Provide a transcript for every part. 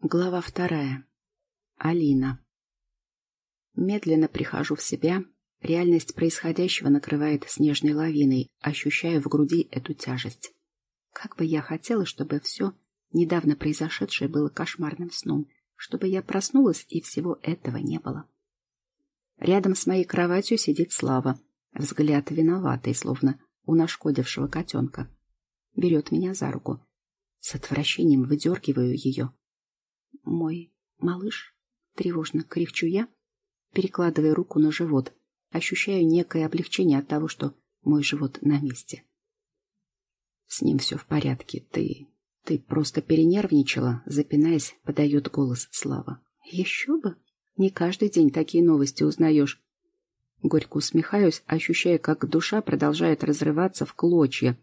Глава вторая. Алина. Медленно прихожу в себя. Реальность происходящего накрывает снежной лавиной, ощущая в груди эту тяжесть. Как бы я хотела, чтобы все недавно произошедшее было кошмарным сном, чтобы я проснулась и всего этого не было. Рядом с моей кроватью сидит Слава, взгляд виноватый, словно у нашкодившего котенка. Берет меня за руку. С отвращением выдергиваю ее мой малыш? Тревожно кричу я, перекладывая руку на живот. Ощущаю некое облегчение от того, что мой живот на месте. С ним все в порядке. Ты... ты просто перенервничала, запинаясь, подает голос Слава. Еще бы! Не каждый день такие новости узнаешь. Горько усмехаюсь, ощущая, как душа продолжает разрываться в клочья.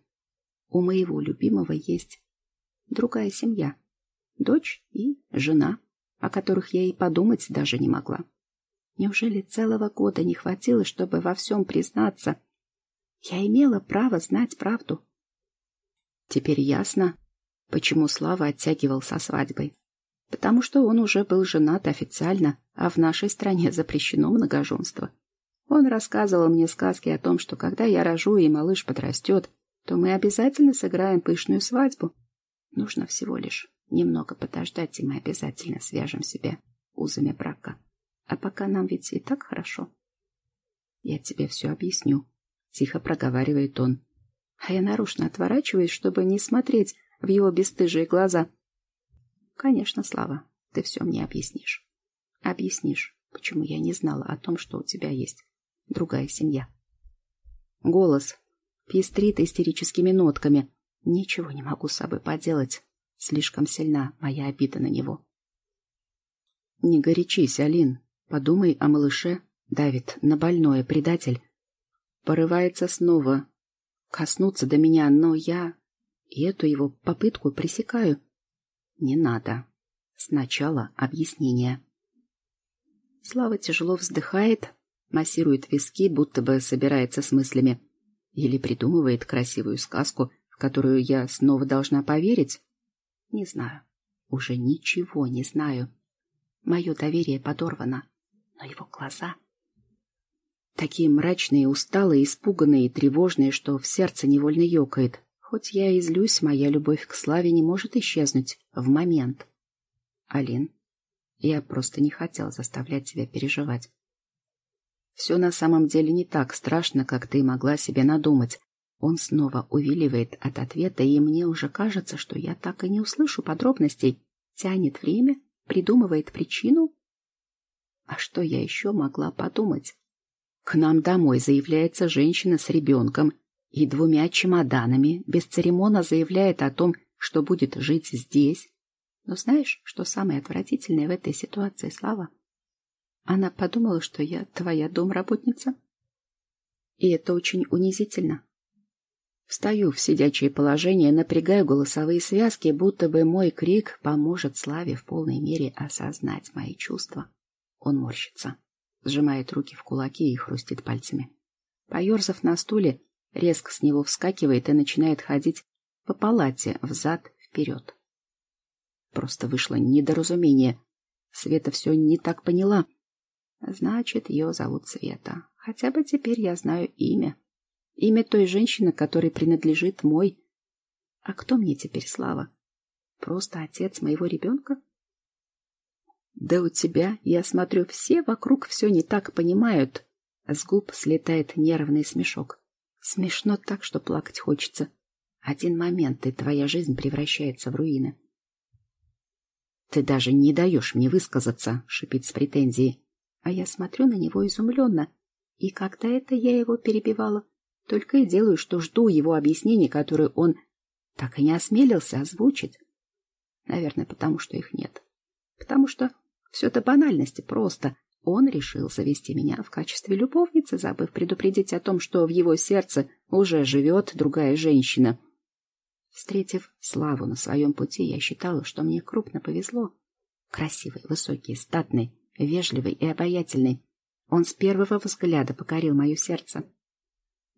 У моего любимого есть другая семья дочь и жена, о которых я и подумать даже не могла. Неужели целого года не хватило, чтобы во всем признаться? Я имела право знать правду. Теперь ясно, почему Слава оттягивал со свадьбой. Потому что он уже был женат официально, а в нашей стране запрещено многоженство. Он рассказывал мне сказки о том, что когда я рожу и малыш подрастет, то мы обязательно сыграем пышную свадьбу. Нужно всего лишь Немного подождать, и мы обязательно свяжем себя узами брака. А пока нам ведь и так хорошо. Я тебе все объясню, — тихо проговаривает он. А я нарочно отворачиваюсь, чтобы не смотреть в его бесстыжие глаза. Конечно, Слава, ты все мне объяснишь. Объяснишь, почему я не знала о том, что у тебя есть другая семья. Голос пестрит истерическими нотками. Ничего не могу с собой поделать. Слишком сильна моя обида на него. Не горячись, Алин. Подумай о малыше. Давит на больное предатель. Порывается снова. Коснуться до меня, но я... И эту его попытку пресекаю. Не надо. Сначала объяснение. Слава тяжело вздыхает, массирует виски, будто бы собирается с мыслями. Или придумывает красивую сказку, в которую я снова должна поверить. Не знаю. Уже ничего не знаю. Мое доверие подорвано. Но его глаза... Такие мрачные, усталые, испуганные и тревожные, что в сердце невольно ёкает. Хоть я и злюсь, моя любовь к славе не может исчезнуть в момент. Алин, я просто не хотел заставлять тебя переживать. Все на самом деле не так страшно, как ты могла себе надумать. Он снова увиливает от ответа, и мне уже кажется, что я так и не услышу подробностей. Тянет время, придумывает причину. А что я еще могла подумать? К нам домой заявляется женщина с ребенком и двумя чемоданами, без церемона заявляет о том, что будет жить здесь. Но знаешь, что самое отвратительное в этой ситуации, Слава? Она подумала, что я твоя домработница. И это очень унизительно. Встаю в сидячее положение, напрягаю голосовые связки, будто бы мой крик поможет Славе в полной мере осознать мои чувства. Он морщится, сжимает руки в кулаки и хрустит пальцами. Поерзав на стуле, резко с него вскакивает и начинает ходить по палате взад-вперед. Просто вышло недоразумение. Света все не так поняла. Значит, ее зовут Света. Хотя бы теперь я знаю имя. Имя той женщины, которой принадлежит мой. А кто мне теперь Слава? Просто отец моего ребенка? Да у тебя, я смотрю, все вокруг все не так понимают. С губ слетает нервный смешок. Смешно так, что плакать хочется. Один момент, и твоя жизнь превращается в руины. Ты даже не даешь мне высказаться, шипит с претензией. А я смотрю на него изумленно. И когда это я его перебивала? Только и делаю, что жду его объяснений, которые он так и не осмелился озвучить. Наверное, потому что их нет. Потому что все это банальности просто. Он решил завести меня в качестве любовницы, забыв предупредить о том, что в его сердце уже живет другая женщина. Встретив Славу на своем пути, я считала, что мне крупно повезло. Красивый, высокий, статный, вежливый и обаятельный. Он с первого взгляда покорил мое сердце.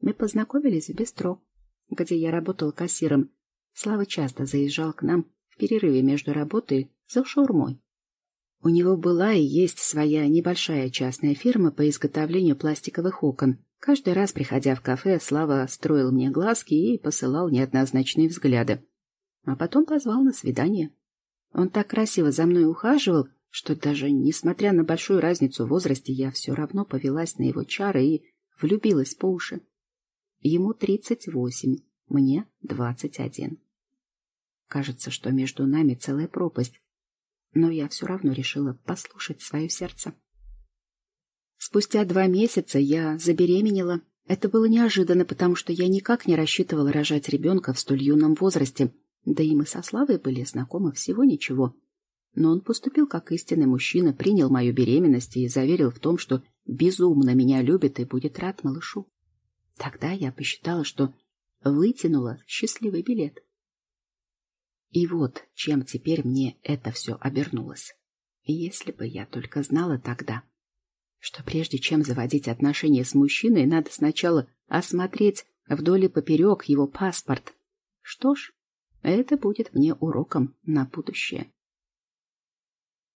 Мы познакомились в бистро, где я работал кассиром. Слава часто заезжал к нам в перерыве между работой за шаурмой. У него была и есть своя небольшая частная фирма по изготовлению пластиковых окон. Каждый раз, приходя в кафе, Слава строил мне глазки и посылал неоднозначные взгляды. А потом позвал на свидание. Он так красиво за мной ухаживал, что даже несмотря на большую разницу в возрасте, я все равно повелась на его чары и влюбилась по уши. Ему тридцать восемь, мне двадцать один. Кажется, что между нами целая пропасть, но я все равно решила послушать свое сердце. Спустя два месяца я забеременела. Это было неожиданно, потому что я никак не рассчитывала рожать ребенка в столь юном возрасте, да и мы со Славой были знакомы всего ничего. Но он поступил как истинный мужчина, принял мою беременность и заверил в том, что безумно меня любит и будет рад малышу. Тогда я посчитала, что вытянула счастливый билет. И вот чем теперь мне это все обернулось. Если бы я только знала тогда, что прежде чем заводить отношения с мужчиной, надо сначала осмотреть вдоль и поперек его паспорт. Что ж, это будет мне уроком на будущее.